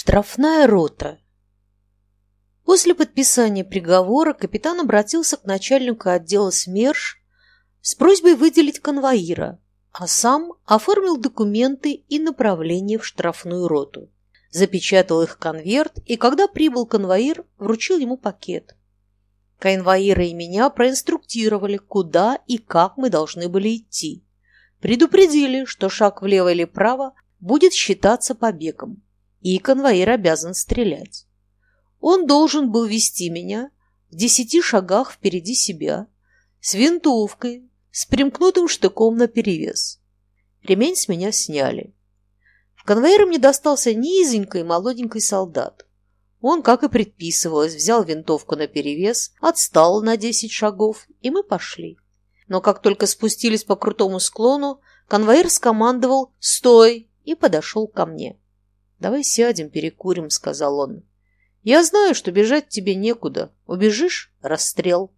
Штрафная рота. После подписания приговора капитан обратился к начальнику отдела СМЕРШ с просьбой выделить конвоира, а сам оформил документы и направление в штрафную роту. Запечатал их конверт, и когда прибыл конвоир, вручил ему пакет. Конвоира и меня проинструктировали, куда и как мы должны были идти. Предупредили, что шаг влево или вправо будет считаться побегом и конвоир обязан стрелять. Он должен был вести меня в десяти шагах впереди себя, с винтовкой, с примкнутым штыком наперевес. Ремень с меня сняли. В конвоире мне достался низенький молоденький солдат. Он, как и предписывалось, взял винтовку наперевес, отстал на десять шагов, и мы пошли. Но как только спустились по крутому склону, конвоир скомандовал «Стой!» и подошел ко мне. «Давай сядем, перекурим», — сказал он. «Я знаю, что бежать тебе некуда. Убежишь — расстрел».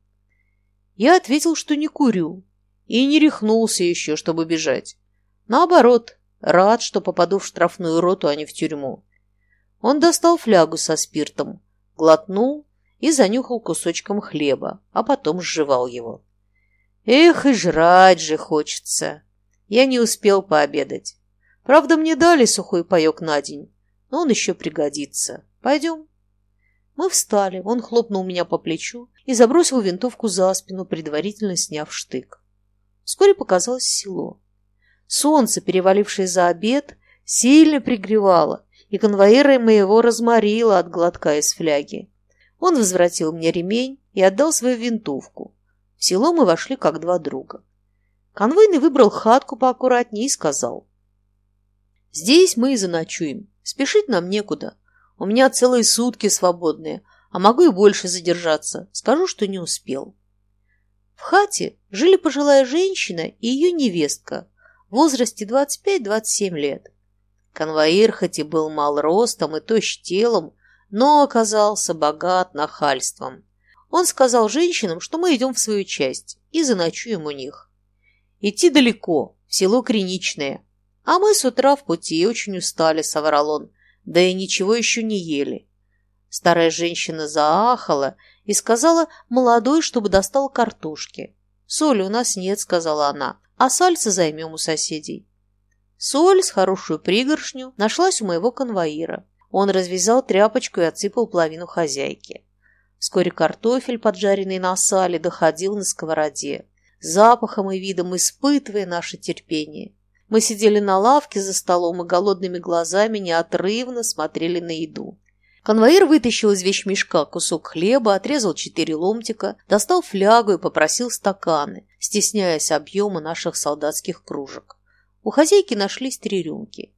Я ответил, что не курю, и не рехнулся еще, чтобы бежать. Наоборот, рад, что попаду в штрафную роту, а не в тюрьму. Он достал флягу со спиртом, глотнул и занюхал кусочком хлеба, а потом сживал его. Эх, и жрать же хочется. Я не успел пообедать. Правда, мне дали сухой паек на день, но он еще пригодится. Пойдем. Мы встали, он хлопнул меня по плечу и забросил винтовку за спину, предварительно сняв штык. Вскоре показалось село. Солнце, перевалившее за обед, сильно пригревало, и конвоира моего разморило от глотка из фляги. Он возвратил мне ремень и отдал свою винтовку. В село мы вошли как два друга. Конвойный выбрал хатку поаккуратнее и сказал. Здесь мы и заночуем. Спешить нам некуда. У меня целые сутки свободные, а могу и больше задержаться. Скажу, что не успел. В хате жили пожилая женщина и ее невестка в возрасте 25-27 лет. Конвоир хоть и был мал ростом и тощ телом, но оказался богат нахальством. Он сказал женщинам, что мы идем в свою часть и заночуем у них. Идти далеко, в село Криничное, а мы с утра в пути очень устали, соврал он, да и ничего еще не ели. Старая женщина заахала и сказала молодой, чтобы достал картошки. «Соли у нас нет», — сказала она, — «а сальца займем у соседей». Соль с хорошую пригоршню нашлась у моего конвоира. Он развязал тряпочку и отсыпал половину хозяйки. Вскоре картофель, поджаренный на сале, доходил на сковороде, запахом и видом испытывая наше терпение. Мы сидели на лавке за столом и голодными глазами неотрывно смотрели на еду. Конвоир вытащил из вещмешка кусок хлеба, отрезал четыре ломтика, достал флягу и попросил стаканы, стесняясь объема наших солдатских кружек. У хозяйки нашлись три рюмки.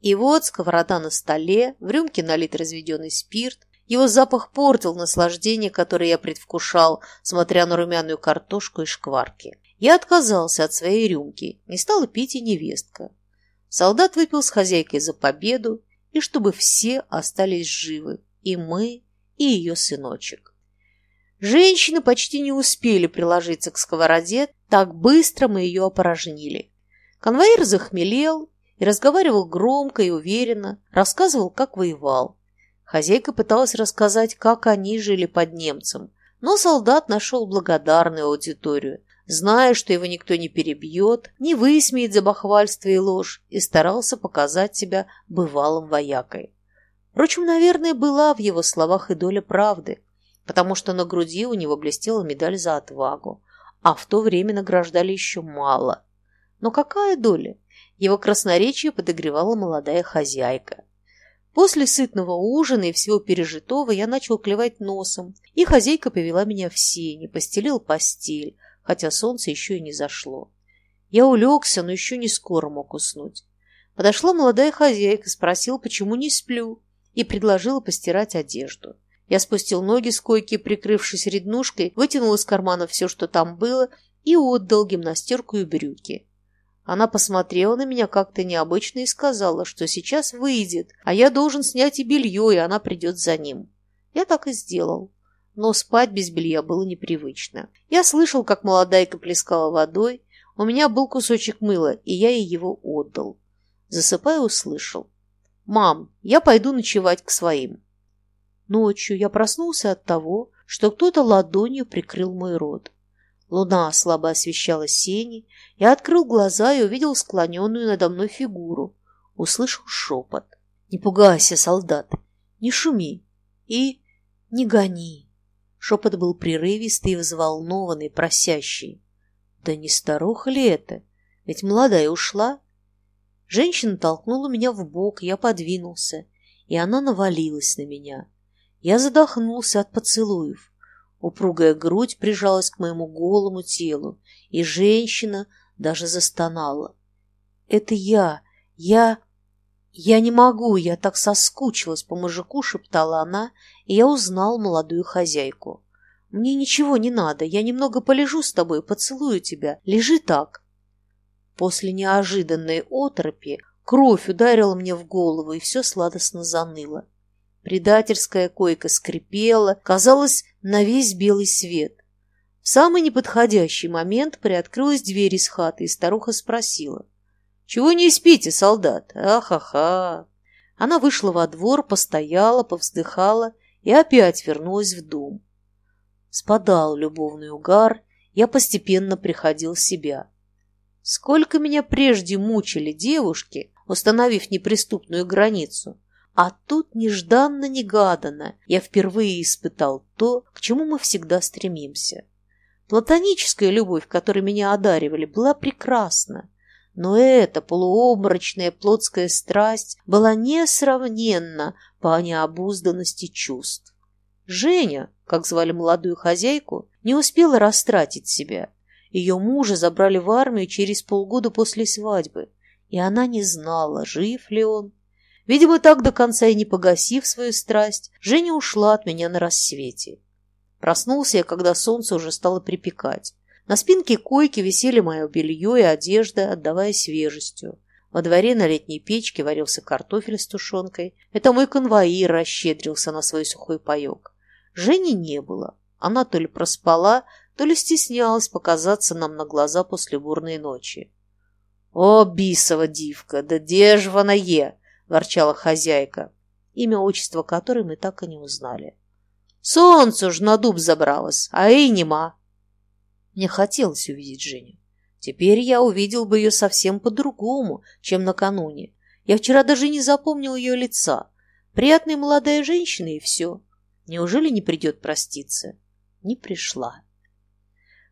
И вот сковорода на столе, в рюмке налит разведенный спирт. Его запах портил наслаждение, которое я предвкушал, смотря на румяную картошку и шкварки. Я отказался от своей рюмки, не стала пить и невестка. Солдат выпил с хозяйкой за победу, и чтобы все остались живы, и мы, и ее сыночек. Женщины почти не успели приложиться к сковороде, так быстро мы ее опорожнили. Конвоир захмелел и разговаривал громко и уверенно, рассказывал, как воевал. Хозяйка пыталась рассказать, как они жили под немцем, но солдат нашел благодарную аудиторию, зная, что его никто не перебьет, не высмеет за бахвальство и ложь, и старался показать себя бывалым воякой. Впрочем, наверное, была в его словах и доля правды, потому что на груди у него блестела медаль за отвагу, а в то время награждали еще мало. Но какая доля? Его красноречие подогревала молодая хозяйка. После сытного ужина и всего пережитого я начал клевать носом, и хозяйка повела меня в сени, постелил постель, хотя солнце еще и не зашло. Я улегся, но еще не скоро мог уснуть. Подошла молодая хозяйка, спросила, почему не сплю, и предложила постирать одежду. Я спустил ноги с койки, прикрывшись реднушкой, вытянул из кармана все, что там было, и отдал гимнастерку и брюки. Она посмотрела на меня как-то необычно и сказала, что сейчас выйдет, а я должен снять и белье, и она придет за ним. Я так и сделал но спать без белья было непривычно. Я слышал, как молодайка плескала водой, у меня был кусочек мыла, и я ей его отдал. Засыпая, услышал. «Мам, я пойду ночевать к своим». Ночью я проснулся от того, что кто-то ладонью прикрыл мой рот. Луна слабо освещала сени. Я открыл глаза и увидел склоненную надо мной фигуру. Услышал шепот. «Не пугайся, солдат, не шуми и не гони». Шепот был прерывистый и взволнованный, просящий. «Да не старуха ли это? Ведь молодая ушла». Женщина толкнула меня в бок, я подвинулся, и она навалилась на меня. Я задохнулся от поцелуев. Упругая грудь прижалась к моему голому телу, и женщина даже застонала. «Это я! Я... Я не могу! Я так соскучилась по мужику!» — шептала она, я узнал молодую хозяйку. «Мне ничего не надо, я немного полежу с тобой, поцелую тебя. Лежи так!» После неожиданной отропи кровь ударила мне в голову, и все сладостно заныло. Предательская койка скрипела, казалось, на весь белый свет. В самый неподходящий момент приоткрылась дверь из хаты, и старуха спросила. «Чего не спите, солдат? Ахаха!» Она вышла во двор, постояла, повздыхала и опять вернулась в дом. Спадал любовный угар, я постепенно приходил в себя. Сколько меня прежде мучили девушки, установив неприступную границу, а тут нежданно-негаданно я впервые испытал то, к чему мы всегда стремимся. Платоническая любовь, которой меня одаривали, была прекрасна, но эта полуобморочная плотская страсть была несравненна по необузданности чувств. Женя, как звали молодую хозяйку, не успела растратить себя. Ее мужа забрали в армию через полгода после свадьбы, и она не знала, жив ли он Видимо, так до конца и не погасив свою страсть, Женя ушла от меня на рассвете. Проснулся я, когда солнце уже стало припекать. На спинке койки висели мое белье и одежда, отдавая свежестью. Во дворе на летней печке варился картофель с тушенкой. Это мой конвоир расщедрился на свой сухой паек. Жени не было. Она то ли проспала, то ли стеснялась показаться нам на глаза после бурной ночи. «О, бисова дивка, да где ж вона е?» ворчала хозяйка, имя отчество которой мы так и не узнали. Солнце уж на дуб забралось, а и нема. Мне хотелось увидеть Женю. Теперь я увидел бы ее совсем по-другому, чем накануне. Я вчера даже не запомнил ее лица. Приятная молодая женщина и все. Неужели не придет проститься? Не пришла.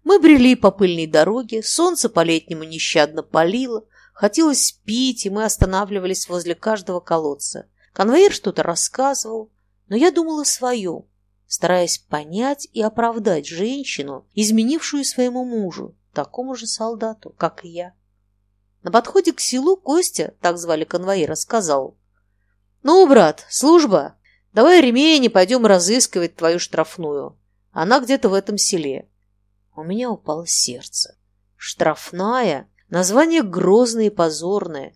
Мы брели по пыльной дороге, солнце по-летнему нещадно палило, Хотелось пить, и мы останавливались возле каждого колодца. Конвейер что-то рассказывал, но я думала своем, стараясь понять и оправдать женщину, изменившую своему мужу, такому же солдату, как и я. На подходе к селу Костя, так звали конвоира, сказал, «Ну, брат, служба, давай ремень и пойдем разыскивать твою штрафную. Она где-то в этом селе». У меня упало сердце. Штрафная Название грозное и позорное.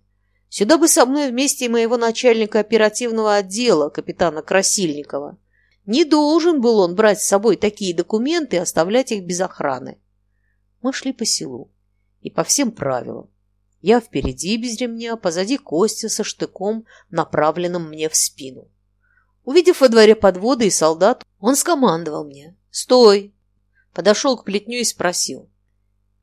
Сюда бы со мной вместе моего начальника оперативного отдела, капитана Красильникова. Не должен был он брать с собой такие документы и оставлять их без охраны. Мы шли по селу. И по всем правилам. Я впереди без ремня, позади Костя со штыком, направленным мне в спину. Увидев во дворе подводы и солдат, он скомандовал мне «Стой!» Подошел к плетню и спросил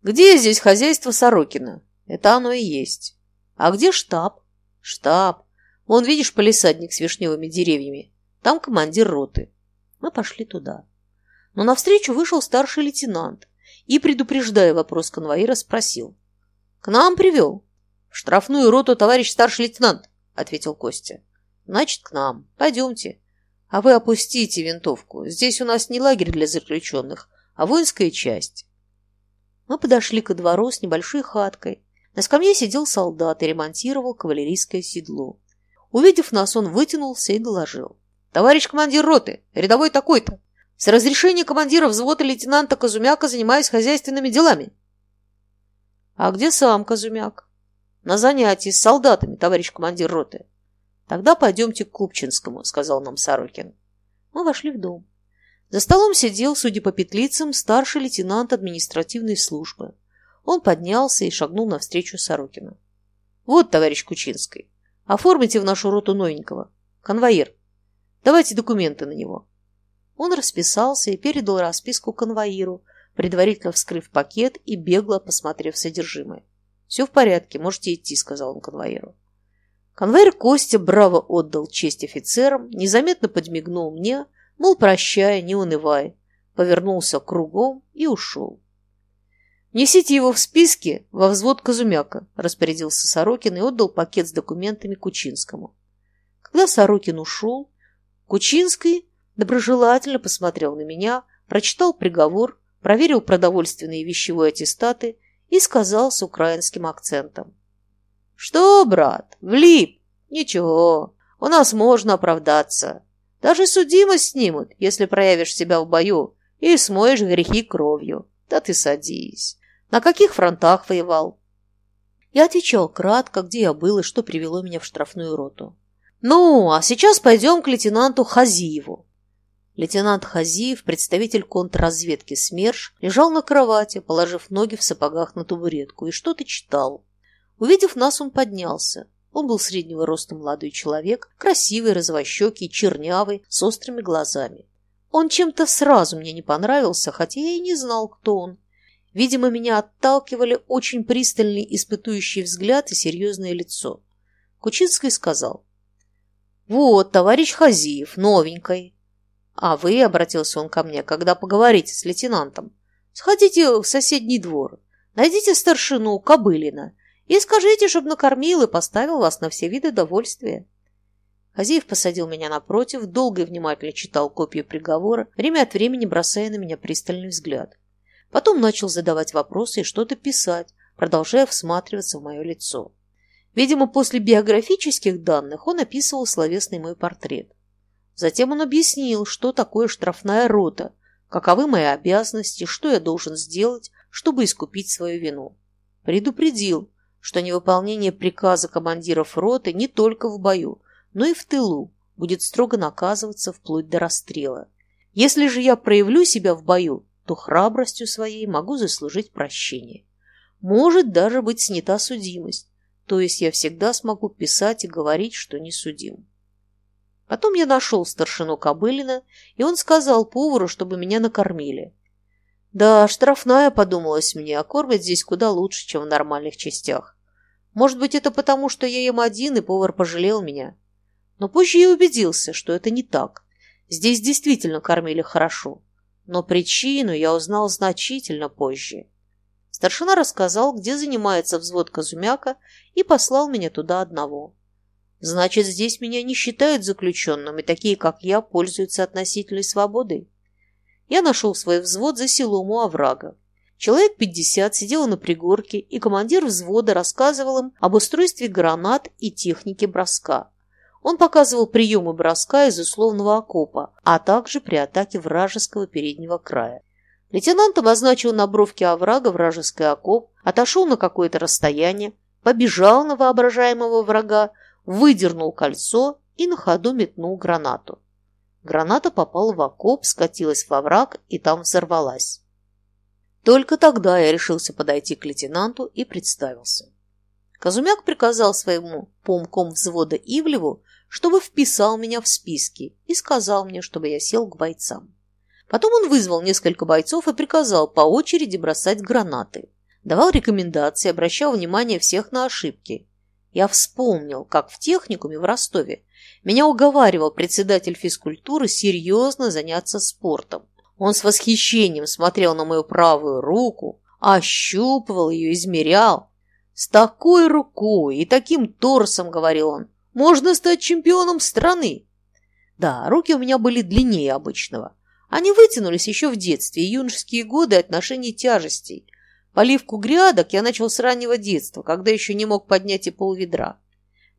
где здесь хозяйство Сорокина? Это оно и есть. А где штаб? Штаб. Вон, видишь, полисадник с вишневыми деревьями. Там командир роты. Мы пошли туда. Но навстречу вышел старший лейтенант и, предупреждая вопрос конвоира, спросил. «К нам привел?» «В штрафную роту, товарищ старший лейтенант», — ответил Костя. «Значит, к нам. Пойдемте. А вы опустите винтовку. Здесь у нас не лагерь для заключенных, а воинская часть. Мы подошли ко двору с небольшой хаткой. На скамье сидел солдат и ремонтировал кавалерийское седло. Увидев нас, он вытянулся и доложил. «Товарищ командир роты, рядовой такой-то. С разрешения командира взвода лейтенанта Казумяка занимаюсь хозяйственными делами». «А где сам Казумяк?» «На занятии с солдатами, товарищ командир роты». «Тогда пойдемте к Купчинскому», — сказал нам Сорокин. Мы вошли в дом. За столом сидел, судя по петлицам, старший лейтенант административной службы. Он поднялся и шагнул навстречу Сорокину. «Вот, товарищ Кучинский, Оформите в нашу роту новенького. Конвоир. Давайте документы на него. Он расписался и передал расписку конвоиру, предварительно вскрыв пакет и бегло посмотрев содержимое. «Все в порядке, можете идти», — сказал он конвоиру. Конвейер Костя браво отдал честь офицерам, незаметно подмигнул мне, мол, прощай, не унывай, повернулся кругом и ушел. «Несите его в списке во взвод Казумяка», – распорядился Сорокин и отдал пакет с документами Кучинскому. Когда Сорокин ушел, Кучинский доброжелательно посмотрел на меня, прочитал приговор, проверил продовольственные и вещевые аттестаты и сказал с украинским акцентом. «Что, брат, влип? Ничего, у нас можно оправдаться. Даже судимость снимут, если проявишь себя в бою и смоешь грехи кровью. Да ты садись. На каких фронтах воевал?» Я отвечал кратко, где я был и что привело меня в штрафную роту. «Ну, а сейчас пойдем к лейтенанту Хазиеву». Лейтенант Хазиев, представитель контрразведки СМЕРШ, лежал на кровати, положив ноги в сапогах на табуретку, и что-то читал. Увидев нас, он поднялся. Он был среднего роста молодой человек, красивый, розовощекий, чернявый, с острыми глазами. Он чем-то сразу мне не понравился, хотя я и не знал, кто он. Видимо, меня отталкивали очень пристальный испытующий взгляд и серьезное лицо. Кучинский сказал. «Вот, товарищ Хазиев, новенькой». «А вы, — обратился он ко мне, — когда поговорите с лейтенантом, сходите в соседний двор, найдите старшину Кобылина и скажите, чтобы накормил и поставил вас на все виды довольствия. Хазеев посадил меня напротив, долго и внимательно читал копию приговора, время от времени бросая на меня пристальный взгляд. Потом начал задавать вопросы и что-то писать, продолжая всматриваться в мое лицо. Видимо, после биографических данных он описывал словесный мой портрет. Затем он объяснил, что такое штрафная рота, каковы мои обязанности, что я должен сделать, чтобы искупить свою вину. Предупредил, что невыполнение приказа командиров роты не только в бою, но и в тылу будет строго наказываться вплоть до расстрела. Если же я проявлю себя в бою, то храбростью своей могу заслужить прощение. Может даже быть снята судимость, то есть я всегда смогу писать и говорить, что не судим. Потом я нашел старшину Кобылина, и он сказал повару, чтобы меня накормили. Да, штрафная, подумалось мне, а кормят здесь куда лучше, чем в нормальных частях. Может быть, это потому, что я ем один, и повар пожалел меня. Но позже я убедился, что это не так. Здесь действительно кормили хорошо. Но причину я узнал значительно позже. Старшина рассказал, где занимается взвод Казумяка, и послал меня туда одного. Значит, здесь меня не считают заключенным, и такие, как я, пользуются относительной свободой я нашел свой взвод за селом у оврага. Человек пятьдесят сидело на пригорке, и командир взвода рассказывал им об устройстве гранат и технике броска. Он показывал приемы броска из условного окопа, а также при атаке вражеского переднего края. Лейтенант обозначил на бровке оврага вражеский окоп, отошел на какое-то расстояние, побежал на воображаемого врага, выдернул кольцо и на ходу метнул гранату. Граната попала в окоп, скатилась во враг и там взорвалась. Только тогда я решился подойти к лейтенанту и представился. Казумяк приказал своему помком взвода Ивлеву, чтобы вписал меня в списки и сказал мне, чтобы я сел к бойцам. Потом он вызвал несколько бойцов и приказал по очереди бросать гранаты. Давал рекомендации, обращал внимание всех на ошибки. Я вспомнил, как в техникуме в Ростове меня уговаривал председатель физкультуры серьезно заняться спортом. Он с восхищением смотрел на мою правую руку, ощупывал ее, измерял. «С такой рукой и таким торсом, — говорил он, — можно стать чемпионом страны!» Да, руки у меня были длиннее обычного. Они вытянулись еще в детстве и юношеские годы отношений тяжестей. Поливку грядок я начал с раннего детства, когда еще не мог поднять и полведра.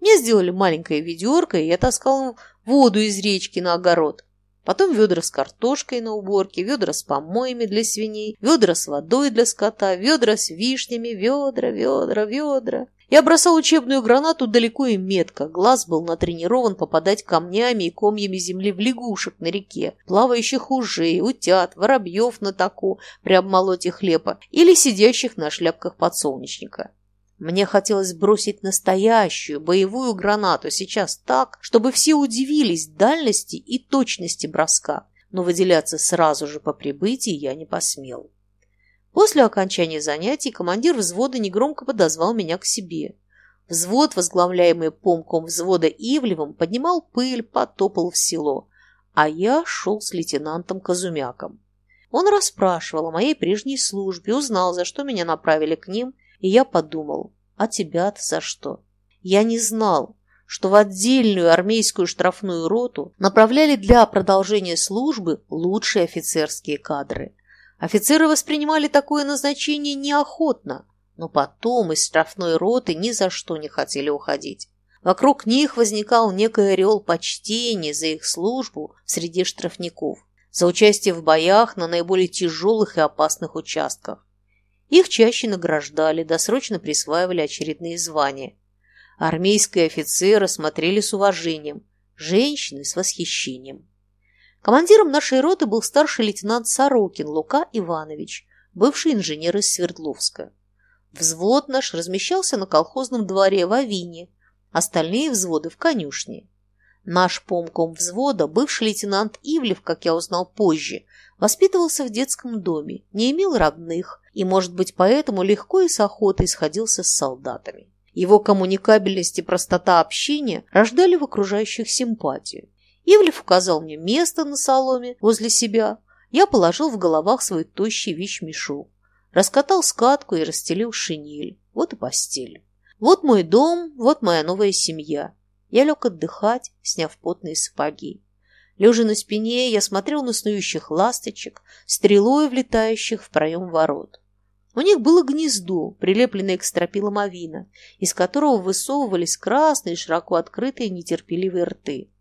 Мне сделали маленькое ведерко, и я таскал воду из речки на огород. Потом ведра с картошкой на уборке, ведра с помоями для свиней, ведра с водой для скота, ведра с вишнями, ведра, ведра, ведра. Я бросал учебную гранату далеко и метко. Глаз был натренирован попадать камнями и комьями земли в лягушек на реке, плавающих ужей, утят, воробьев на таку при обмолоте хлеба или сидящих на шляпках подсолнечника. Мне хотелось бросить настоящую боевую гранату сейчас так, чтобы все удивились дальности и точности броска, но выделяться сразу же по прибытии я не посмел. После окончания занятий командир взвода негромко подозвал меня к себе. Взвод, возглавляемый помком взвода Ивлевым, поднимал пыль, потопал в село, а я шел с лейтенантом Казумяком. Он расспрашивал о моей прежней службе, узнал, за что меня направили к ним, и я подумал, а тебя-то за что? Я не знал, что в отдельную армейскую штрафную роту направляли для продолжения службы лучшие офицерские кадры. Офицеры воспринимали такое назначение неохотно, но потом из штрафной роты ни за что не хотели уходить. Вокруг них возникал некий орел почтения за их службу среди штрафников, за участие в боях на наиболее тяжелых и опасных участках. Их чаще награждали, досрочно присваивали очередные звания. Армейские офицеры смотрели с уважением, женщины с восхищением. Командиром нашей роты был старший лейтенант Сорокин Лука Иванович, бывший инженер из Свердловска. Взвод наш размещался на колхозном дворе в Авине, остальные взводы в конюшне. Наш помком взвода, бывший лейтенант Ивлев, как я узнал позже, воспитывался в детском доме, не имел родных, и, может быть, поэтому легко и с охотой сходился с солдатами. Его коммуникабельность и простота общения рождали в окружающих симпатию. Ивлев указал мне место на соломе возле себя. Я положил в головах свой тощий вещмешок, раскатал скатку и расстелил шинель. Вот и постель. Вот мой дом, вот моя новая семья. Я лег отдыхать, сняв потные сапоги. Лежа на спине, я смотрел на снующих ласточек, стрелой влетающих в проем ворот. У них было гнездо, прилепленное к стропилам авина, из которого высовывались красные, широко открытые, нетерпеливые рты.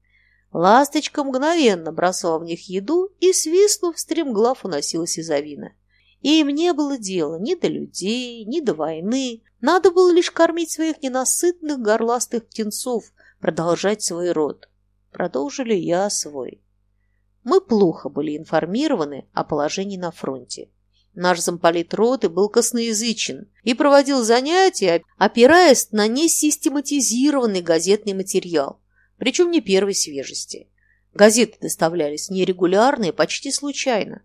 Ласточка мгновенно бросала в них еду и, свистнув, стремглав уносилась из авина. Им не было дела ни до людей, ни до войны. Надо было лишь кормить своих ненасытных горластых птенцов, продолжать свой род. Продолжили я свой. Мы плохо были информированы о положении на фронте. Наш замполит роты был косноязычен и проводил занятия, опираясь на несистематизированный газетный материал, причем не первой свежести. Газеты доставлялись нерегулярно почти случайно.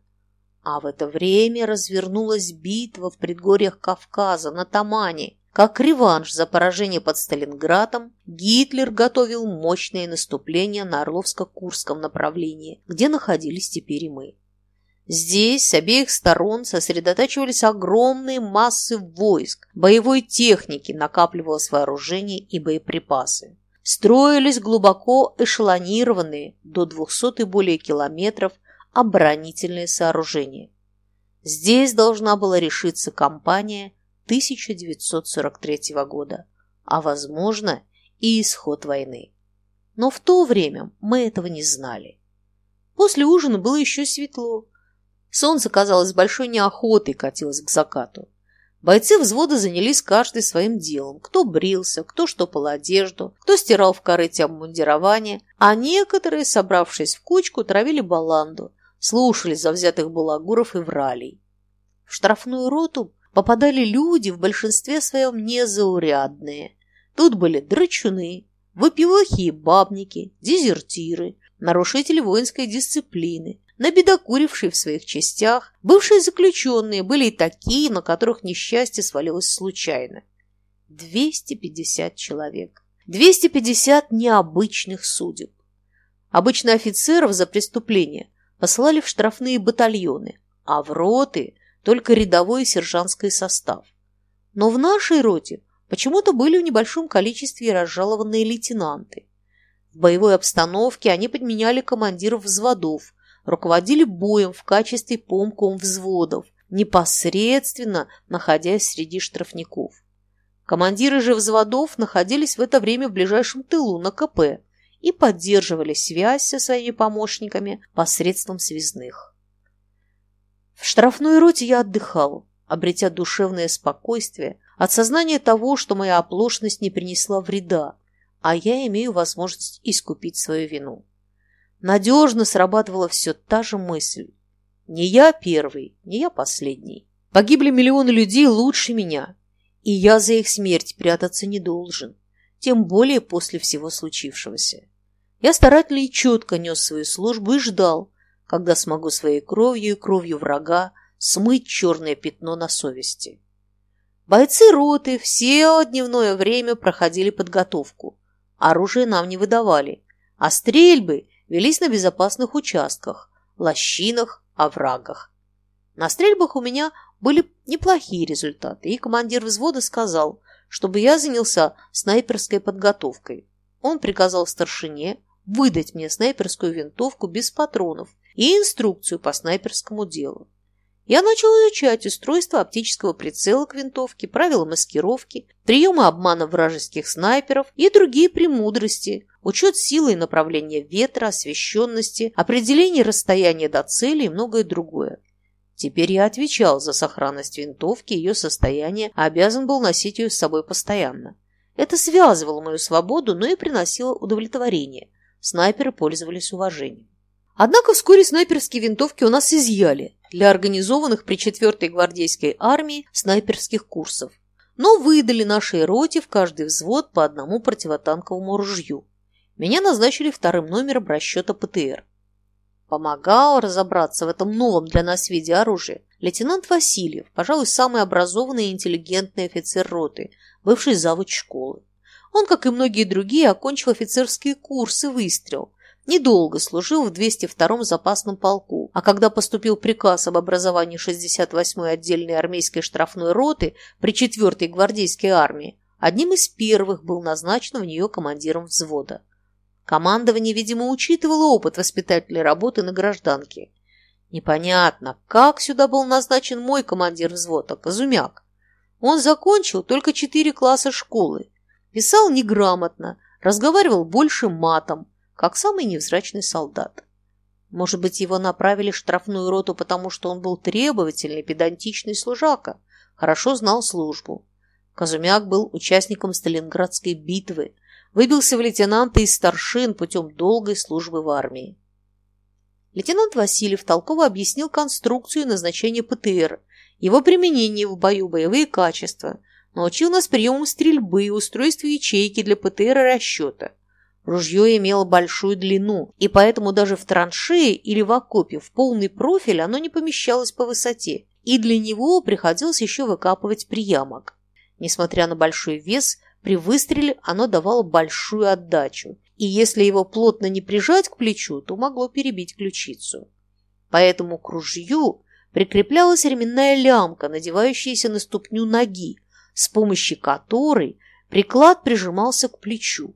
А в это время развернулась битва в предгорьях Кавказа на Тамане. Как реванш за поражение под Сталинградом, Гитлер готовил мощное наступление на Орловско-Курском направлении, где находились теперь и мы. Здесь с обеих сторон сосредотачивались огромные массы войск, боевой техники накапливалось вооружение и боеприпасы. Строились глубоко эшелонированные до 200 и более километров оборонительные сооружения. Здесь должна была решиться кампания 1943 года, а, возможно, и исход войны. Но в то время мы этого не знали. После ужина было еще светло, Солнце, казалось, большой неохотой катилось к закату. Бойцы взвода занялись каждый своим делом. Кто брился, кто штопал одежду, кто стирал в корыте обмундирование, а некоторые, собравшись в кучку, травили баланду, слушали завзятых балагуров и вралей. В штрафную роту попадали люди, в большинстве своем незаурядные. Тут были драчуны, выпивохи и бабники, дезертиры, нарушители воинской дисциплины, набедокурившие в своих частях, бывшие заключенные были и такие, на которых несчастье свалилось случайно. 250 человек. 250 необычных судеб. Обычно офицеров за преступление посылали в штрафные батальоны, а в роты только рядовой и сержантский состав. Но в нашей роте почему-то были в небольшом количестве разжалованные лейтенанты. В боевой обстановке они подменяли командиров взводов, руководили боем в качестве помком взводов, непосредственно находясь среди штрафников. Командиры же взводов находились в это время в ближайшем тылу на КП и поддерживали связь со своими помощниками посредством связных. В штрафной роте я отдыхал, обретя душевное спокойствие от сознания того, что моя оплошность не принесла вреда, а я имею возможность искупить свою вину надежно срабатывала все та же мысль. Не я первый, не я последний. Погибли миллионы людей лучше меня. И я за их смерть прятаться не должен, тем более после всего случившегося. Я старательно и четко нес свою службу и ждал, когда смогу своей кровью и кровью врага смыть черное пятно на совести. Бойцы роты все дневное время проходили подготовку. Оружие нам не выдавали, а стрельбы велись на безопасных участках, лощинах, оврагах. На стрельбах у меня были неплохие результаты, и командир взвода сказал, чтобы я занялся снайперской подготовкой. Он приказал старшине выдать мне снайперскую винтовку без патронов и инструкцию по снайперскому делу. Я начал изучать устройство оптического прицела к винтовке, правила маскировки, приемы обмана вражеских снайперов и другие премудрости, учет силы и направления ветра, освещенности, определение расстояния до цели и многое другое. Теперь я отвечал за сохранность винтовки и ее состояние, а обязан был носить ее с собой постоянно. Это связывало мою свободу, но и приносило удовлетворение. Снайперы пользовались уважением. Однако вскоре снайперские винтовки у нас изъяли для организованных при 4-й гвардейской армии снайперских курсов, но выдали нашей роте в каждый взвод по одному противотанковому ружью. Меня назначили вторым номером расчета ПТР. Помогал разобраться в этом новом для нас виде оружия лейтенант Васильев, пожалуй, самый образованный и интеллигентный офицер роты, бывший завуч школы. Он, как и многие другие, окончил офицерские курсы выстрел. Недолго служил в 202-м запасном полку, а когда поступил приказ об образовании 68-й отдельной армейской штрафной роты при 4-й гвардейской армии, одним из первых был назначен в нее командиром взвода. Командование, видимо, учитывало опыт воспитательной работы на гражданке. Непонятно, как сюда был назначен мой командир взвода, Казумяк. Он закончил только четыре класса школы, писал неграмотно, разговаривал больше матом, как самый невзрачный солдат. Может быть, его направили в штрафную роту, потому что он был требовательный, педантичный служака, хорошо знал службу. Казумяк был участником Сталинградской битвы, Выбился в лейтенанты из старшин путем долгой службы в армии. Лейтенант Васильев толково объяснил конструкцию и назначение ПТР, его применение в бою, боевые качества, научил нас приемам стрельбы, устройству ячейки для ПТР и расчета. Ружье имело большую длину, и поэтому даже в траншее или в окопе в полный профиль оно не помещалось по высоте, и для него приходилось еще выкапывать приямок. Несмотря на большой вес, при выстреле оно давало большую отдачу, и если его плотно не прижать к плечу, то могло перебить ключицу. Поэтому к ружью прикреплялась ременная лямка, надевающаяся на ступню ноги, с помощью которой приклад прижимался к плечу.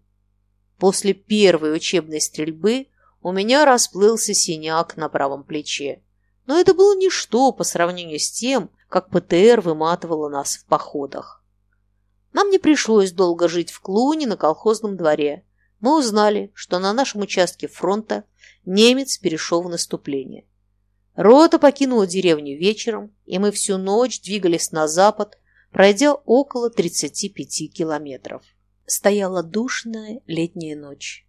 После первой учебной стрельбы у меня расплылся синяк на правом плече. Но это было ничто по сравнению с тем, как ПТР выматывала нас в походах. Нам не пришлось долго жить в Клуне на колхозном дворе. Мы узнали, что на нашем участке фронта немец перешел в наступление. Рота покинула деревню вечером, и мы всю ночь двигались на запад, пройдя около 35 километров. Стояла душная летняя ночь.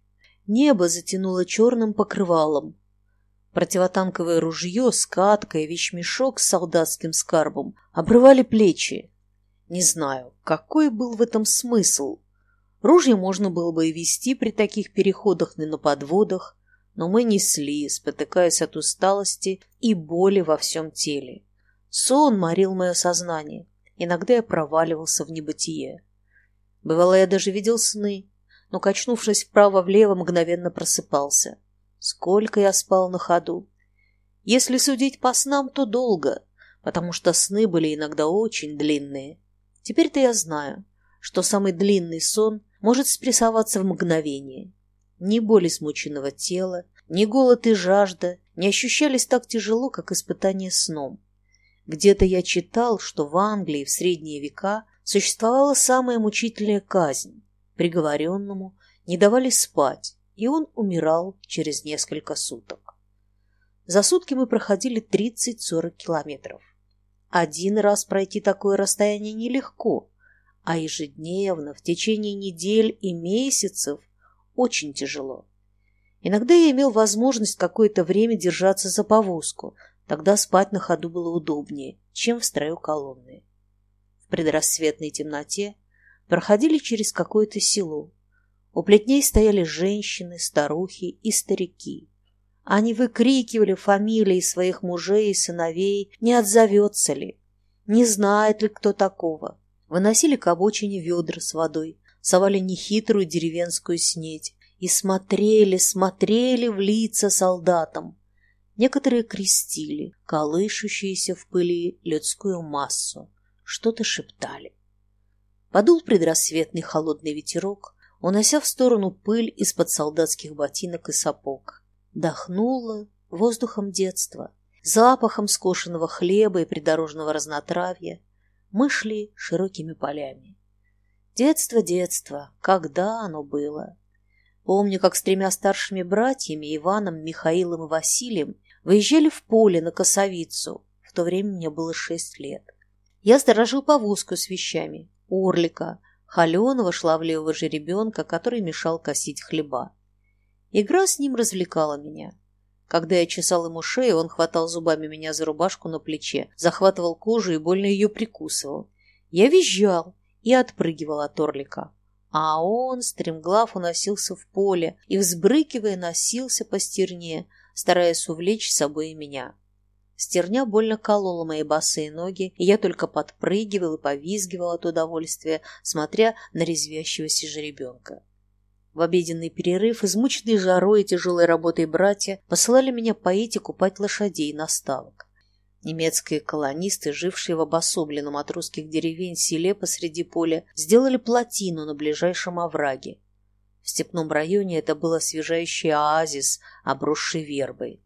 Небо затянуло черным покрывалом. Противотанковое ружье, скатка и вещмешок с солдатским скарбом обрывали плечи, не знаю, какой был в этом смысл. Ружье можно было бы и вести при таких переходах и на подводах, но мы несли, спотыкаясь от усталости и боли во всем теле. Сон морил мое сознание. Иногда я проваливался в небытие. Бывало, я даже видел сны, но, качнувшись вправо-влево, мгновенно просыпался. Сколько я спал на ходу! Если судить по снам, то долго, потому что сны были иногда очень длинные. Теперь-то я знаю, что самый длинный сон может спрессоваться в мгновение. Ни боль измученного тела, ни голод и жажда не ощущались так тяжело, как испытание сном. Где-то я читал, что в Англии в средние века существовала самая мучительная казнь. Приговоренному не давали спать, и он умирал через несколько суток. За сутки мы проходили 30-40 километров. Один раз пройти такое расстояние нелегко, а ежедневно, в течение недель и месяцев очень тяжело. Иногда я имел возможность какое-то время держаться за повозку, тогда спать на ходу было удобнее, чем в строю колонны. Предрассветной темноте проходили через какое-то село. У плетней стояли женщины, старухи и старики. Они выкрикивали фамилии своих мужей и сыновей, не отзовется ли, не знает ли кто такого. Выносили к обочине ведра с водой, совали нехитрую деревенскую снедь и смотрели, смотрели в лица солдатам. Некоторые крестили, колышущуюся в пыли людскую массу, что-то шептали. Подул предрассветный холодный ветерок, унося в сторону пыль из-под солдатских ботинок и сапог. Дохнуло воздухом детства, запахом скошенного хлеба и придорожного разнотравья. Мы шли широкими полями. Детство, детство, когда оно было? Помню, как с тремя старшими братьями, Иваном, Михаилом и Василием, выезжали в поле на косовицу. В то время мне было шесть лет. Я сторожил повозку с вещами, орлика, холеного шлавливого жеребенка, который мешал косить хлеба. Игра с ним развлекала меня. Когда я чесал ему шею, он хватал зубами меня за рубашку на плече, захватывал кожу и больно ее прикусывал. Я визжал и отпрыгивал от орлика. А он, стремглав, уносился в поле и, взбрыкивая, носился по стерне, стараясь увлечь с собой и меня. Стерня больно колола мои босые ноги, и я только подпрыгивал и повизгивал от удовольствия, смотря на резвящегося жеребенка. В обеденный перерыв, измученные жарой и тяжелой работой братья, посылали меня поить и купать лошадей на ставок. Немецкие колонисты, жившие в обособленном от русских деревень селе посреди поля, сделали плотину на ближайшем овраге. В степном районе это был освежающий оазис, обросший вербой.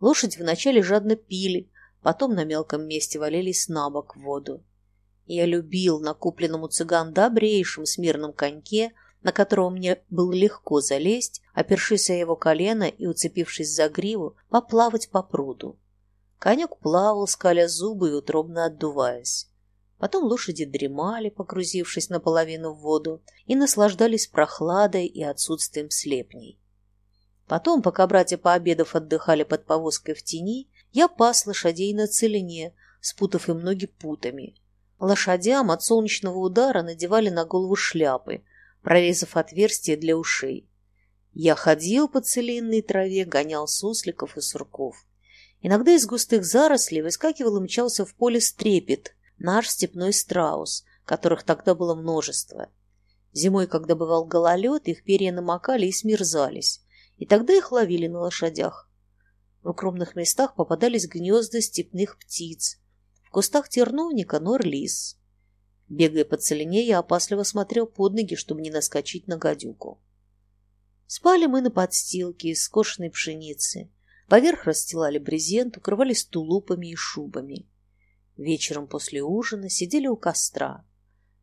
Лошади вначале жадно пили, потом на мелком месте валились на бок в воду. Я любил на купленном у цыган добрейшем смирном коньке, на которого мне было легко залезть, опершись о его колено и уцепившись за гриву, поплавать по пруду. Конек плавал, скаля зубы и утробно отдуваясь. Потом лошади дремали, погрузившись наполовину в воду, и наслаждались прохладой и отсутствием слепней. Потом, пока братья пообедав отдыхали под повозкой в тени, я пас лошадей на целине, спутав им ноги путами. Лошадям от солнечного удара надевали на голову шляпы, прорезав отверстие для ушей. Я ходил по целинной траве, гонял сусликов и сурков. Иногда из густых зарослей выскакивал и мчался в поле стрепет, наш степной страус, которых тогда было множество. Зимой, когда бывал гололед, их перья намокали и смерзались, и тогда их ловили на лошадях. В укромных местах попадались гнезда степных птиц, в кустах терновника нор лис. Бегая по целине, я опасливо смотрел под ноги, чтобы не наскочить на гадюку. Спали мы на подстилке из скошенной пшеницы, Поверх расстилали брезент, укрывались тулупами и шубами. Вечером после ужина сидели у костра.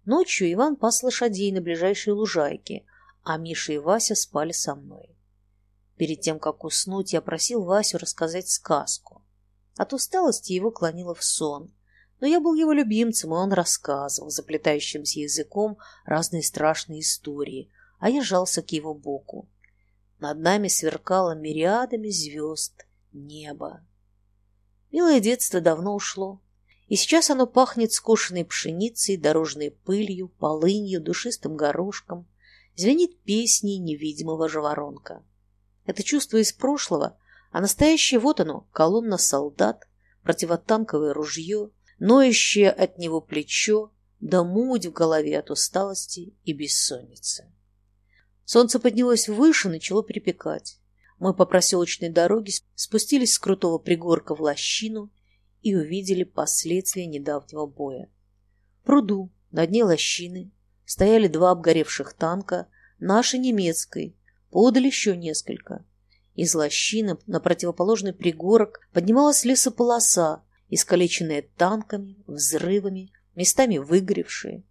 Ночью Иван пас лошадей на ближайшей лужайке, а Миша и Вася спали со мной. Перед тем, как уснуть, я просил Васю рассказать сказку. От усталости его клонило в сон, но я был его любимцем, и он рассказывал заплетающимся языком разные страшные истории, а я жался к его боку. Над нами сверкало мириадами звезд небо. Милое детство давно ушло, и сейчас оно пахнет скошенной пшеницей, дорожной пылью, полынью, душистым горошком, звенит песней невидимого жаворонка. Это чувство из прошлого, а настоящее вот оно, колонна солдат, противотанковое ружье, ноющее от него плечо, да муть в голове от усталости и бессонницы. Солнце поднялось выше, начало припекать. Мы по проселочной дороге спустились с крутого пригорка в лощину и увидели последствия недавнего боя. Пруду, на дне лощины, стояли два обгоревших танка, наши немецкой, подали еще несколько. Из лощины на противоположный пригорок поднималась лесополоса, искалеченная танками, взрывами, местами выгоревшие.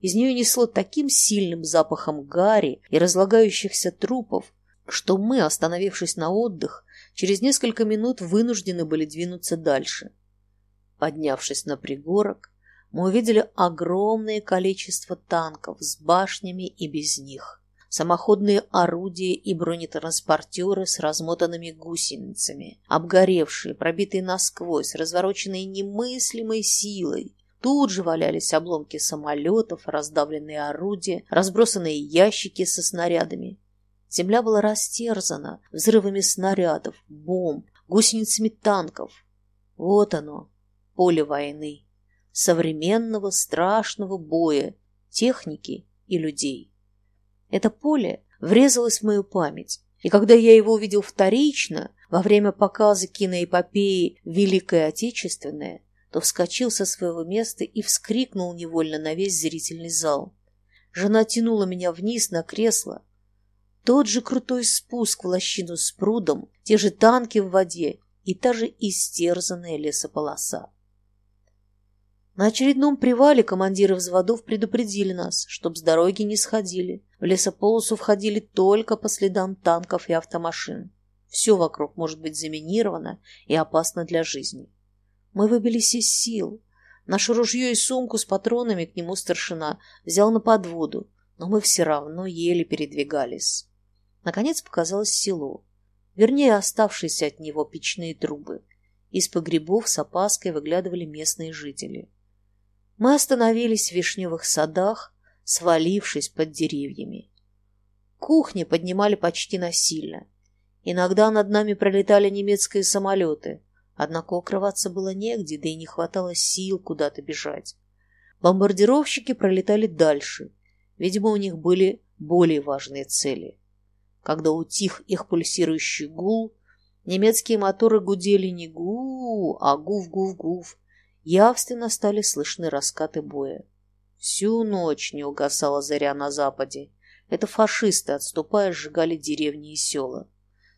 Из нее несло таким сильным запахом гари и разлагающихся трупов, что мы, остановившись на отдых, через несколько минут вынуждены были двинуться дальше. Поднявшись на пригорок, мы увидели огромное количество танков с башнями и без них, самоходные орудия и бронетранспортеры с размотанными гусеницами, обгоревшие, пробитые насквозь, развороченные немыслимой силой, Тут же валялись обломки самолетов, раздавленные орудия, разбросанные ящики со снарядами. Земля была растерзана взрывами снарядов, бомб, гусеницами танков. Вот оно, поле войны, современного страшного боя, техники и людей. Это поле врезалось в мою память, и когда я его увидел вторично, во время показа киноэпопеи «Великая Отечественная», то вскочил со своего места и вскрикнул невольно на весь зрительный зал. Жена тянула меня вниз на кресло. Тот же крутой спуск в лощину с прудом, те же танки в воде и та же истерзанная лесополоса. На очередном привале командиры взводов предупредили нас, чтоб с дороги не сходили. В лесополосу входили только по следам танков и автомашин. Все вокруг может быть заминировано и опасно для жизни. Мы выбились из сил. Наше ружье и сумку с патронами к нему старшина взял на подводу, но мы все равно еле передвигались. Наконец показалось село, вернее, оставшиеся от него печные трубы. Из погребов с опаской выглядывали местные жители. Мы остановились в вишневых садах, свалившись под деревьями. Кухни поднимали почти насильно. Иногда над нами пролетали немецкие самолеты, однако укрываться было негде, да и не хватало сил куда-то бежать. Бомбардировщики пролетали дальше, видимо, у них были более важные цели. Когда утих их пульсирующий гул, немецкие моторы гудели не гу, а гув-гув-гув, явственно стали слышны раскаты боя. Всю ночь не угасала заря на западе. Это фашисты, отступая, сжигали деревни и села.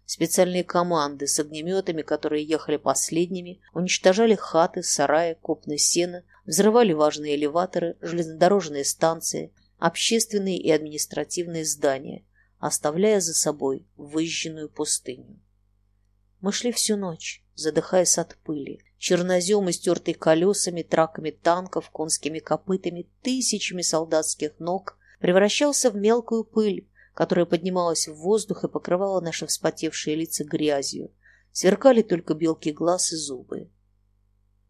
Специальные команды с огнеметами, которые ехали последними, уничтожали хаты, сараи, копны сена, взрывали важные элеваторы, железнодорожные станции, общественные и административные здания, оставляя за собой выжженную пустыню. Мы шли всю ночь, задыхаясь от пыли. Чернозем, истертый колесами, траками танков, конскими копытами, тысячами солдатских ног, превращался в мелкую пыль, которая поднималась в воздух и покрывала наши вспотевшие лица грязью. Сверкали только белки глаз и зубы.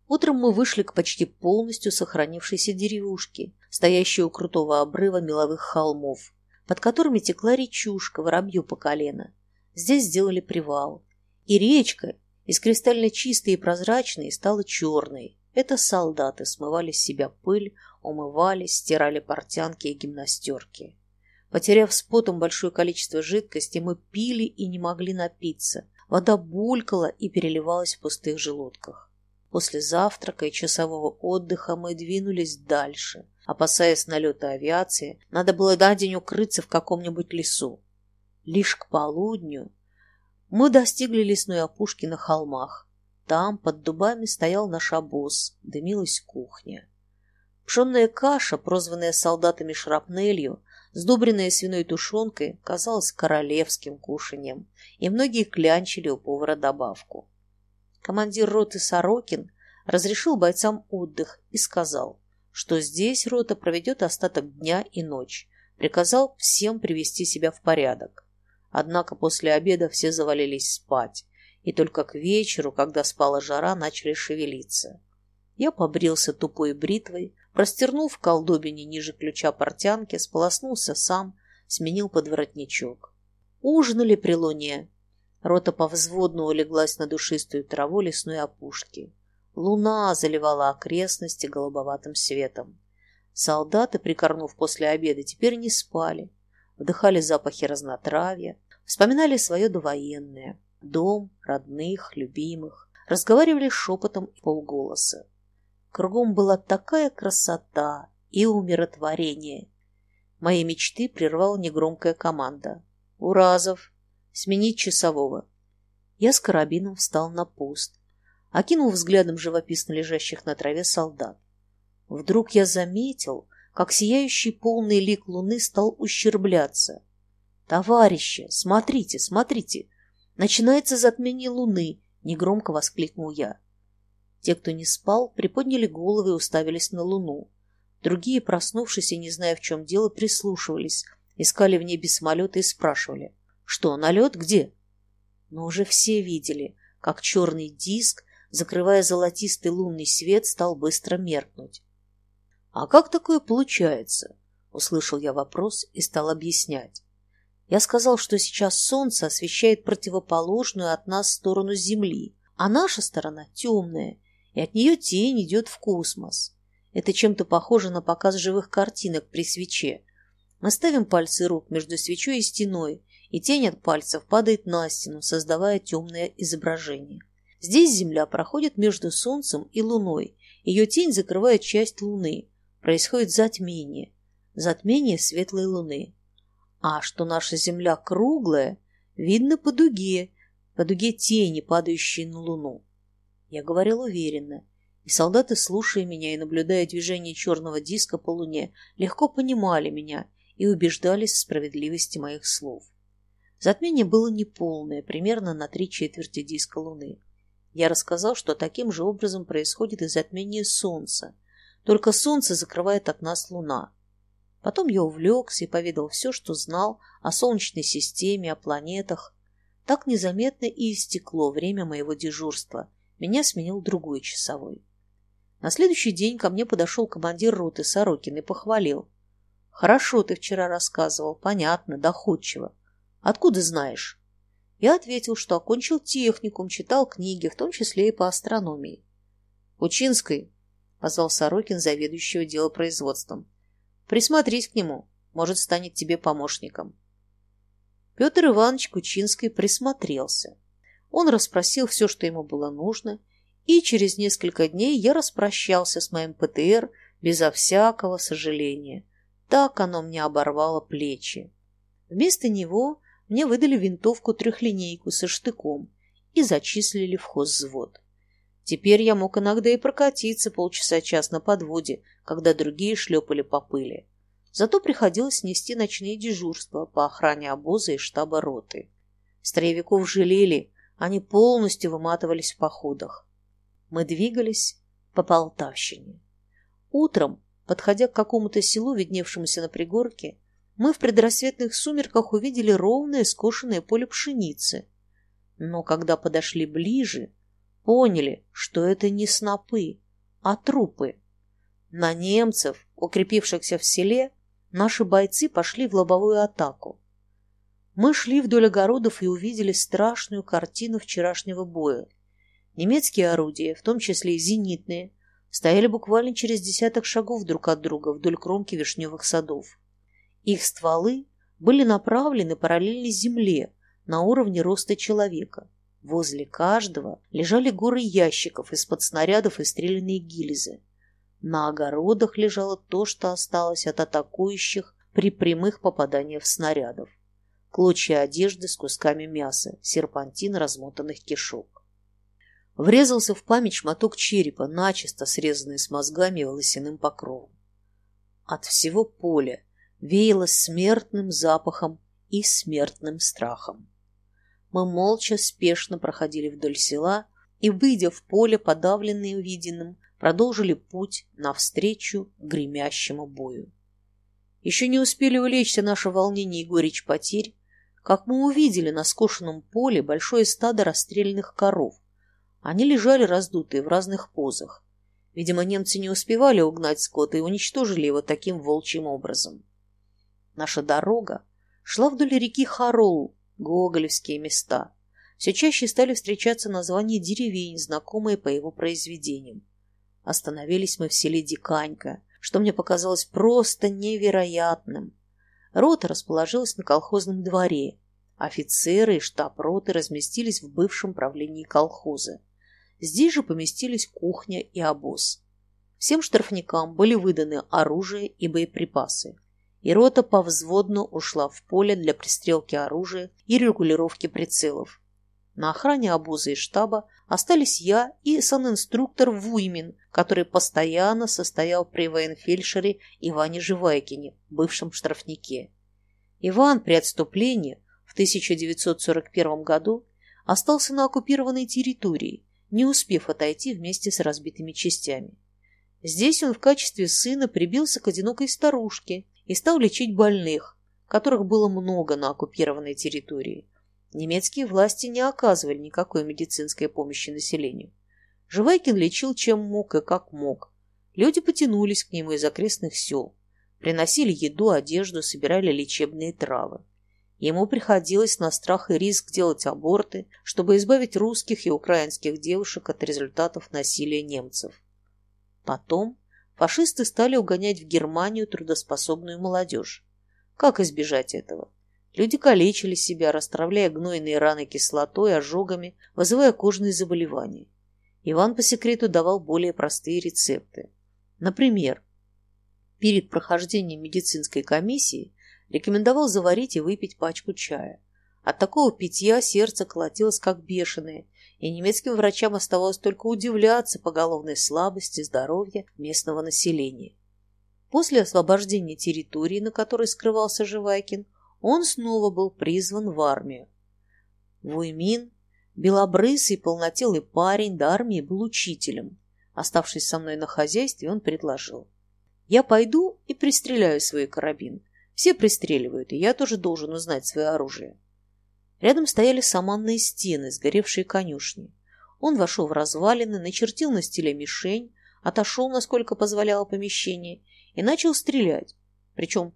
Утром мы вышли к почти полностью сохранившейся деревушке, стоящей у крутого обрыва меловых холмов, под которыми текла речушка, воробью по колено. Здесь сделали привал. И речка, из кристально чистой и прозрачной стала черной. Это солдаты смывали с себя пыль, умывались, стирали портянки и гимнастерки. Потеряв с потом большое количество жидкости, мы пили и не могли напиться. Вода булькала и переливалась в пустых желудках. После завтрака и часового отдыха мы двинулись дальше. Опасаясь налета авиации, надо было на день укрыться в каком-нибудь лесу. Лишь к полудню мы достигли лесной опушки на холмах. Там, под дубами, стоял наш обоз, дымилась кухня. Пшенная каша, прозванная солдатами шрапнелью, сдобренная свиной тушенкой, казалась королевским кушаньем, и многие клянчили у повара добавку. Командир роты Сорокин разрешил бойцам отдых и сказал, что здесь рота проведет остаток дня и ночь, приказал всем привести себя в порядок. Однако после обеда все завалились спать, и только к вечеру, когда спала жара, начали шевелиться. Я побрился тупой бритвой, простернул в колдобине ниже ключа портянки, сполоснулся сам, сменил подворотничок. Ужинали при луне. Рота повзводно улеглась на душистую траву лесной опушки. Луна заливала окрестности голубоватым светом. Солдаты, прикорнув после обеда, теперь не спали вдыхали запахи разнотравья, вспоминали свое довоенное, дом, родных, любимых, разговаривали шепотом и полголоса. Кругом была такая красота и умиротворение. Мои мечты прервала негромкая команда. «Уразов! Сменить часового!» Я с карабином встал на пост, окинул взглядом живописно лежащих на траве солдат. Вдруг я заметил, как сияющий полный лик луны стал ущербляться. «Товарищи, смотрите, смотрите! Начинается затмение луны!» — негромко воскликнул я. Те, кто не спал, приподняли головы и уставились на луну. Другие, проснувшись и не зная, в чем дело, прислушивались, искали в небе самолеты и спрашивали. «Что, налет? Где?» Но уже все видели, как черный диск, закрывая золотистый лунный свет, стал быстро меркнуть. «А как такое получается?» – услышал я вопрос и стал объяснять. Я сказал, что сейчас солнце освещает противоположную от нас сторону Земли, а наша сторона темная, и от нее тень идет в космос. Это чем-то похоже на показ живых картинок при свече. Мы ставим пальцы рук между свечой и стеной, и тень от пальцев падает на стену, создавая темное изображение. Здесь Земля проходит между Солнцем и Луной. Ее тень закрывает часть Луны. Происходит затмение. Затмение светлой Луны. А что наша Земля круглая, видно по дуге, по дуге тени, падающей на Луну. Я говорил уверенно, и солдаты, слушая меня и наблюдая движение черного диска по Луне, легко понимали меня и убеждались в справедливости моих слов. Затмение было неполное, примерно на три четверти диска Луны. Я рассказал, что таким же образом происходит и затмение Солнца. Только Солнце закрывает от нас Луна. Потом я увлекся и поведал все, что знал о Солнечной системе, о планетах. Так незаметно и истекло время моего дежурства. Меня сменил другой часовой. На следующий день ко мне подошел командир роты Сорокин и похвалил. «Хорошо ты вчера рассказывал, понятно, доходчиво. Откуда знаешь?» Я ответил, что окончил техникум, читал книги, в том числе и по астрономии. «Учинской», — позвал Сорокин, заведующего делопроизводством. «Присмотрись к нему, может, станет тебе помощником». Петр Иванович Кучинский присмотрелся. Он расспросил все, что ему было нужно, и через несколько дней я распрощался с моим ПТР безо всякого сожаления. Так оно мне оборвало плечи. Вместо него мне выдали винтовку-трехлинейку со штыком и зачислили в хозвзвод. Теперь я мог иногда и прокатиться полчаса-час на подводе, когда другие шлепали по пыли. Зато приходилось нести ночные дежурства по охране обоза и штаба роты. Строевиков жалели, они полностью выматывались в походах. Мы двигались по Полтавщине. Утром, подходя к какому-то селу, видневшемуся на пригорке, мы в предрассветных сумерках увидели ровное скошенное поле пшеницы. Но когда подошли ближе, поняли, что это не снопы, а трупы. На немцев, укрепившихся в селе, наши бойцы пошли в лобовую атаку. Мы шли вдоль огородов и увидели страшную картину вчерашнего боя. Немецкие орудия, в том числе и зенитные, стояли буквально через десяток шагов друг от друга вдоль кромки вишневых садов. Их стволы были направлены параллельно земле на уровне роста человека. Возле каждого лежали горы ящиков из-под снарядов и стрелянные гильзы. На огородах лежало то, что осталось от атакующих при прямых попаданиях снарядов. Клочья одежды с кусками мяса, серпантин размотанных кишок. Врезался в память шматок черепа, начисто срезанный с мозгами и волосяным покровом. От всего поля веяло смертным запахом и смертным страхом. Мы молча, спешно проходили вдоль села и, выйдя в поле, подавленные увиденным, продолжили путь навстречу гремящему бою. Еще не успели улечься наше волнение и горечь потерь, как мы увидели на скошенном поле большое стадо расстрелянных коров. Они лежали раздутые в разных позах. Видимо, немцы не успевали угнать скот и уничтожили его таким волчьим образом. Наша дорога шла вдоль реки Харол, гоголевские места. Все чаще стали встречаться названия деревень, знакомые по его произведениям. Остановились мы в селе Диканька, что мне показалось просто невероятным. Рота расположилась на колхозном дворе. Офицеры и штаб роты разместились в бывшем правлении колхоза. Здесь же поместились кухня и обоз. Всем штрафникам были выданы оружие и боеприпасы и рота повзводно ушла в поле для пристрелки оружия и регулировки прицелов. На охране обоза и штаба остались я и санинструктор Вуймин, который постоянно состоял при военфельдшере Иване Живайкине, бывшем штрафнике. Иван при отступлении в 1941 году остался на оккупированной территории, не успев отойти вместе с разбитыми частями. Здесь он в качестве сына прибился к одинокой старушке и стал лечить больных, которых было много на оккупированной территории. Немецкие власти не оказывали никакой медицинской помощи населению. Живайкин лечил чем мог и как мог. Люди потянулись к нему из окрестных сел, приносили еду, одежду, собирали лечебные травы. Ему приходилось на страх и риск делать аборты, чтобы избавить русских и украинских девушек от результатов насилия немцев. Потом фашисты стали угонять в Германию трудоспособную молодежь. Как избежать этого? Люди калечили себя, расстравляя гнойные раны кислотой, ожогами, вызывая кожные заболевания. Иван по секрету давал более простые рецепты. Например, перед прохождением медицинской комиссии рекомендовал заварить и выпить пачку чая. От такого питья сердце колотилось как бешеное, и немецким врачам оставалось только удивляться поголовной слабости здоровья местного населения. После освобождения территории, на которой скрывался Живайкин, он снова был призван в армию. Вуймин, белобрысый полнотелый парень до армии был учителем. Оставшись со мной на хозяйстве, он предложил. «Я пойду и пристреляю свой карабин. Все пристреливают, и я тоже должен узнать свое оружие. Рядом стояли саманные стены, сгоревшие конюшни. Он вошел в развалины, начертил на стиле мишень, отошел, насколько позволяло помещение, и начал стрелять. Причем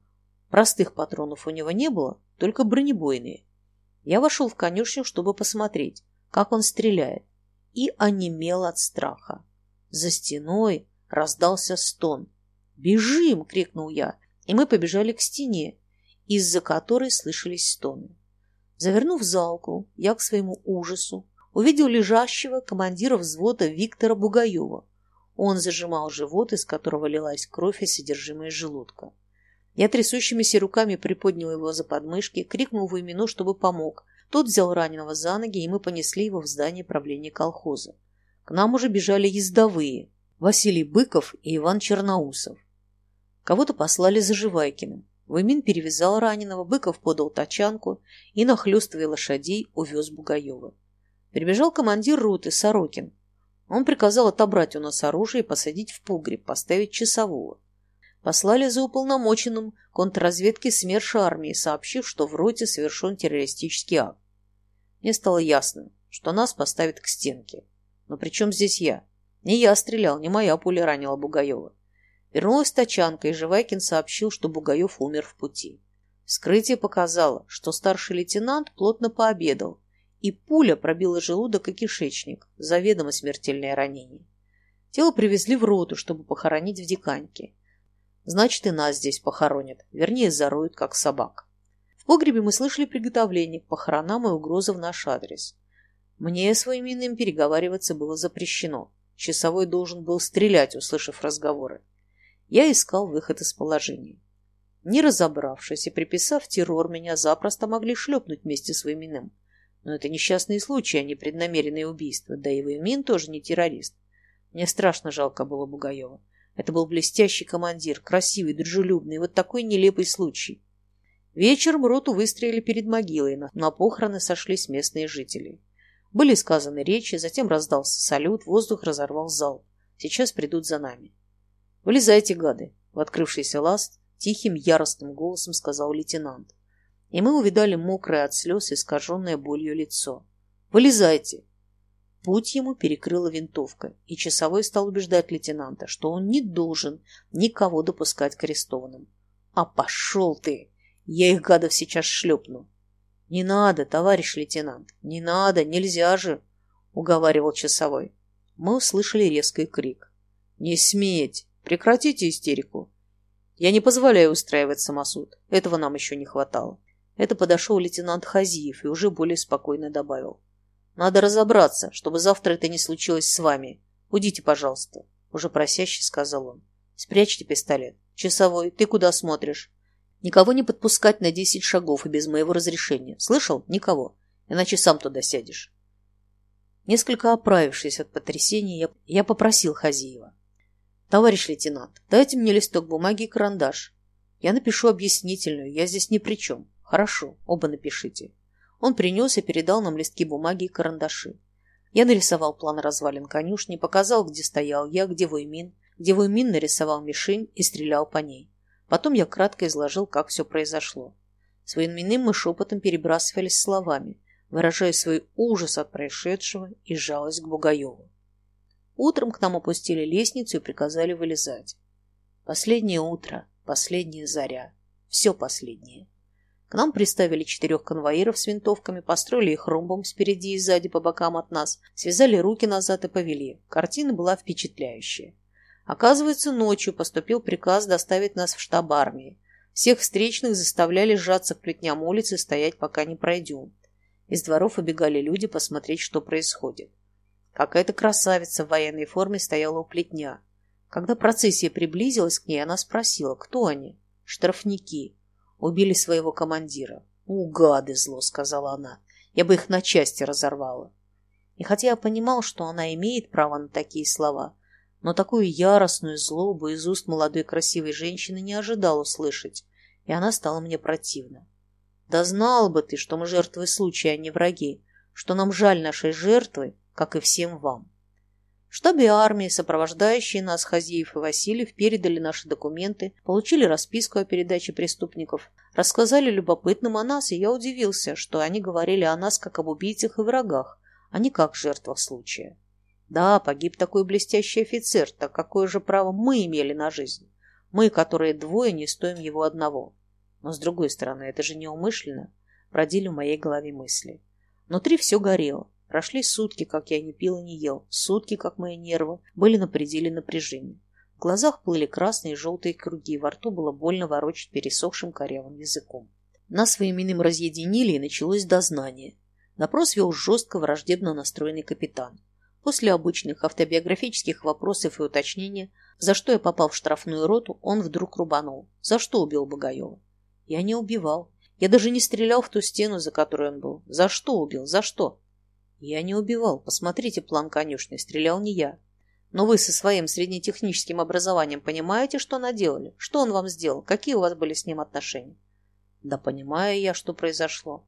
простых патронов у него не было, только бронебойные. Я вошел в конюшню, чтобы посмотреть, как он стреляет, и онемел от страха. За стеной раздался стон. «Бежим!» — крикнул я и мы побежали к стене, из-за которой слышались стоны. Завернув залку, я к своему ужасу увидел лежащего командира взвода Виктора Бугаева. Он зажимал живот, из которого лилась кровь и содержимое желудка. Я трясущимися руками приподнял его за подмышки, крикнул в имenu, чтобы помог. Тот взял раненого за ноги, и мы понесли его в здание правления колхоза. К нам уже бежали ездовые – Василий Быков и Иван Черноусов. Кого-то послали за Живайкиным. Вымин перевязал раненого, Быков подал тачанку и, нахлёстывая лошадей, увез Бугаева. Прибежал командир роты Сорокин. Он приказал отобрать у нас оружие и посадить в погреб, поставить часового. Послали за уполномоченным контрразведки СМЕРШ армии, сообщив, что в роте совершен террористический акт. Мне стало ясно, что нас поставят к стенке. Но при чем здесь я? Не я стрелял, не моя пуля ранила Бугаева. Вернулась тачанка, и Живайкин сообщил, что Бугаев умер в пути. Вскрытие показало, что старший лейтенант плотно пообедал, и пуля пробила желудок и кишечник, заведомо смертельное ранение. Тело привезли в роту, чтобы похоронить в Диканьке. Значит, и нас здесь похоронят, вернее, зароют, как собак. В погребе мы слышали приготовление к похоронам и угрозы в наш адрес. Мне своим иным переговариваться было запрещено. Часовой должен был стрелять, услышав разговоры. Я искал выход из положения. Не разобравшись и приписав террор, меня запросто могли шлепнуть вместе с Выминым. Но это несчастные случаи, а не преднамеренные убийства. Да и Вымин тоже не террорист. Мне страшно жалко было Бугаева. Это был блестящий командир, красивый, дружелюбный. Вот такой нелепый случай. Вечером роту выстроили перед могилой. На похороны сошлись местные жители. Были сказаны речи, затем раздался салют, воздух разорвал зал. Сейчас придут за нами. «Вылезайте, гады!» — в открывшийся ласт тихим яростным голосом сказал лейтенант. И мы увидали мокрое от слез искаженное болью лицо. «Вылезайте!» Путь ему перекрыла винтовка, и часовой стал убеждать лейтенанта, что он не должен никого допускать к арестованным. «А пошел ты! Я их, гадов, сейчас шлепну!» «Не надо, товарищ лейтенант, не надо, нельзя же!» — уговаривал часовой. Мы услышали резкий крик. «Не сметь! Прекратите истерику. Я не позволяю устраивать самосуд. Этого нам еще не хватало. Это подошел лейтенант Хазиев и уже более спокойно добавил. Надо разобраться, чтобы завтра это не случилось с вами. Уйдите, пожалуйста. Уже просяще сказал он. Спрячьте пистолет. Часовой, ты куда смотришь? Никого не подпускать на десять шагов и без моего разрешения. Слышал? Никого. Иначе сам туда сядешь. Несколько оправившись от потрясения, я, я попросил Хазиева. «Товарищ лейтенант, дайте мне листок бумаги и карандаш. Я напишу объяснительную, я здесь ни при чем. Хорошо, оба напишите». Он принес и передал нам листки бумаги и карандаши. Я нарисовал план развалин конюшни, показал, где стоял я, где Воймин, где Воймин нарисовал мишень и стрелял по ней. Потом я кратко изложил, как все произошло. С Войминым мы шепотом перебрасывались словами, выражая свой ужас от происшедшего и жалость к Бугаеву. Утром к нам опустили лестницу и приказали вылезать. Последнее утро, последняя заря. Все последнее. К нам приставили четырех конвоиров с винтовками, построили их ромбом спереди и сзади по бокам от нас, связали руки назад и повели. Картина была впечатляющая. Оказывается, ночью поступил приказ доставить нас в штаб армии. Всех встречных заставляли сжаться к плетням улицы и стоять, пока не пройдем. Из дворов убегали люди посмотреть, что происходит. Какая-то красавица в военной форме стояла у плетня. Когда процессия приблизилась к ней, она спросила, кто они? Штрафники. Убили своего командира. «У, гады зло!» — сказала она. «Я бы их на части разорвала». И хотя я понимал, что она имеет право на такие слова, но такую яростную злобу из уст молодой красивой женщины не ожидал услышать, и она стала мне противна. Да знал бы ты, что мы жертвы случая, а не враги, что нам жаль нашей жертвы, как и всем вам. В штабе армии, сопровождающие нас Хазиев и Васильев, передали наши документы, получили расписку о передаче преступников, рассказали любопытным о нас, и я удивился, что они говорили о нас как об убийцах и врагах, а не как жертвах случая. Да, погиб такой блестящий офицер, так какое же право мы имели на жизнь? Мы, которые двое, не стоим его одного. Но, с другой стороны, это же неумышленно, бродили в моей голове мысли. Внутри все горело. Прошли сутки, как я не пил и не ел, сутки, как мои нервы были на пределе напряжения. В глазах плыли красные и желтые круги, во рту было больно ворочать пересохшим корявым языком. Нас военным разъединили, и началось дознание. Допрос вел жестко враждебно настроенный капитан. После обычных автобиографических вопросов и уточнения, за что я попал в штрафную роту, он вдруг рубанул. За что убил Багаева? Я не убивал. Я даже не стрелял в ту стену, за которой он был. За что убил? За что? Я не убивал. Посмотрите план конюшни. Стрелял не я. Но вы со своим среднетехническим образованием понимаете, что наделали? Что он вам сделал? Какие у вас были с ним отношения? Да понимаю я, что произошло.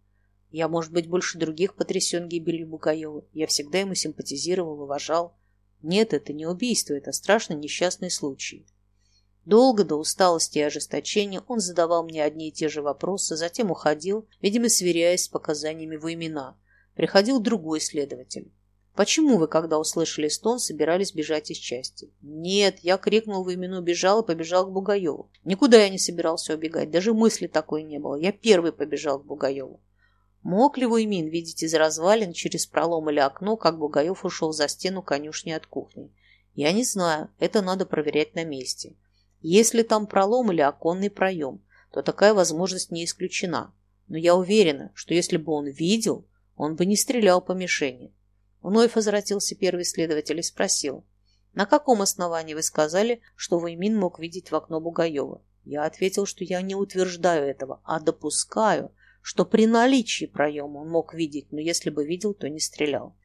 Я, может быть, больше других потрясен гибелью Бугаева. Я всегда ему симпатизировал, уважал. Нет, это не убийство, это страшно несчастный случай. Долго до усталости и ожесточения он задавал мне одни и те же вопросы, затем уходил, видимо, сверяясь с показаниями в имена. Приходил другой следователь. «Почему вы, когда услышали стон, собирались бежать из части?» «Нет, я крикнул в имену, бежал и побежал к Бугаеву. Никуда я не собирался убегать, даже мысли такой не было. Я первый побежал к Бугаеву. Мог ли Вуймин видеть из развалин через пролом или окно, как Бугаев ушел за стену конюшни от кухни? Я не знаю, это надо проверять на месте. Если там пролом или оконный проем, то такая возможность не исключена. Но я уверена, что если бы он видел, он бы не стрелял по мишени. Вновь возвратился первый следователь и спросил, на каком основании вы сказали, что Вуймин мог видеть в окно Бугаева? Я ответил, что я не утверждаю этого, а допускаю, что при наличии проема он мог видеть, но если бы видел, то не стрелял.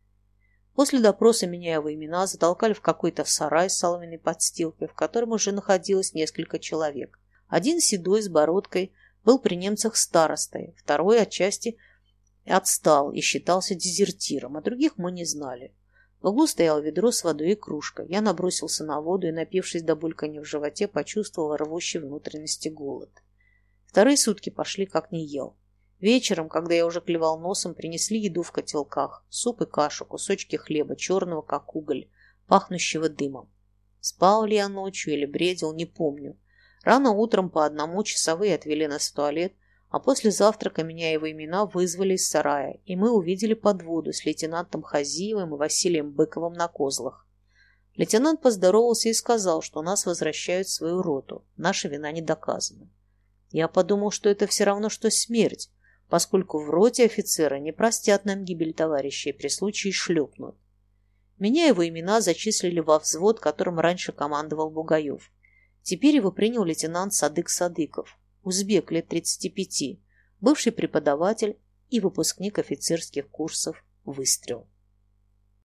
После допроса меня его имена затолкали в какой-то сарай с соломенной подстилкой, в котором уже находилось несколько человек. Один седой с бородкой был при немцах старостой, второй отчасти отстал и считался дезертиром, а других мы не знали. В углу стояло ведро с водой и кружка. Я набросился на воду и, напившись до бульканья в животе, почувствовал рвущий внутренности голод. Вторые сутки пошли, как не ел. Вечером, когда я уже клевал носом, принесли еду в котелках. Суп и кашу, кусочки хлеба, черного, как уголь, пахнущего дымом. Спал ли я ночью или бредил, не помню. Рано утром по одному часовые отвели нас в туалет, а после завтрака меня его имена вызвали из сарая, и мы увидели подводу с лейтенантом Хазиевым и Василием Быковым на козлах. Лейтенант поздоровался и сказал, что нас возвращают в свою роту. Наша вина не доказана. Я подумал, что это все равно, что смерть, поскольку в роте офицера не простят нам гибель товарищей при случае шлепнут. Меня его имена зачислили во взвод, которым раньше командовал Бугаев. Теперь его принял лейтенант Садык Садыков, узбек лет 35, бывший преподаватель и выпускник офицерских курсов «Выстрел».